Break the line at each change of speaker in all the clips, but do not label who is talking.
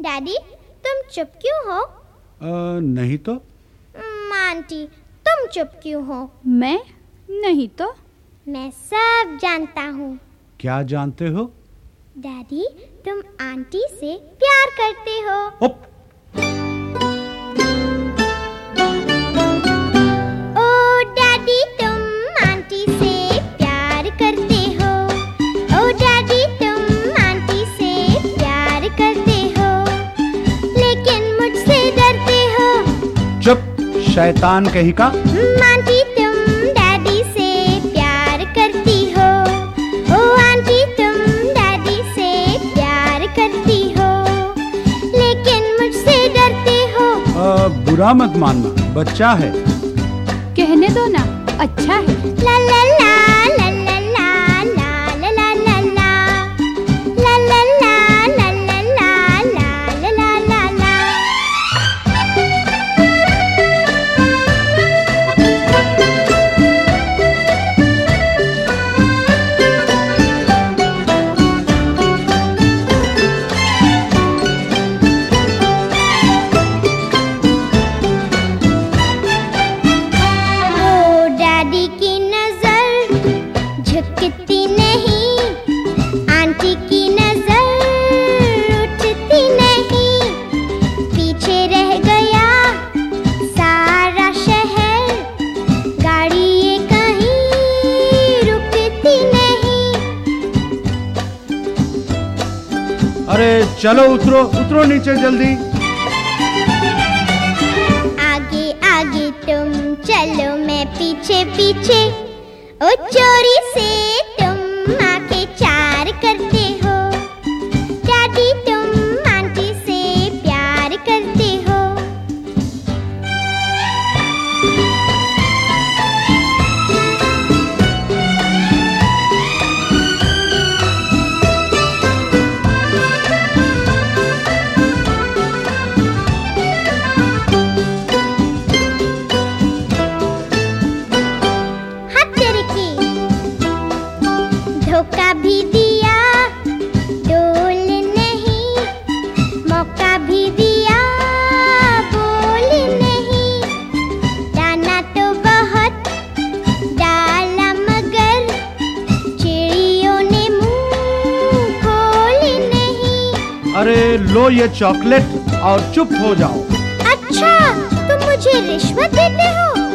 Daddy तुम चुप क्यों हो?
आ, नहीं तो।
"हम्म, आंटी तुम चुप क्यों हो?
मैं? नहीं तो।
मैं सब जानता हूँ।
क्या जानते हो?
डैडी तुम आंटी से प्यार करते हो।
ओप शैतान कही का?
"हम्म, आंटी तुम डैडी से प्यार करती हो। ओ आंटी तुम डैडी से प्यार करती हो। लेकिन मुझसे डरते हो।
आ, बुरा मत मानना बच्चा है।
कहने दो ना अच्छा है।
चलो उतरो उतरो नीचे जल्दी।
आगे आगे तुम चलो, मैं पीछे पीछे। ओ चोरी से
अरे लो ये चॉकलेट और चुप हो जाओ।
अच्छा तुम मुझे रिश्वत देते हो?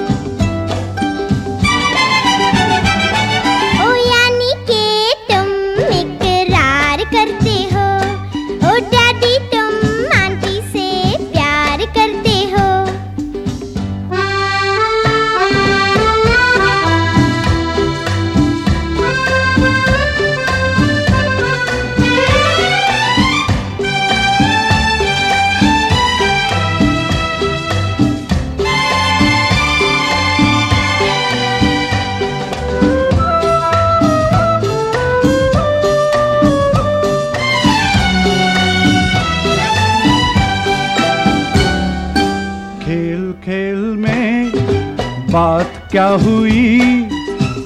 बात क्या हुई?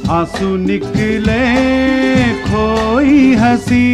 आँसू निकले खोई हँसी।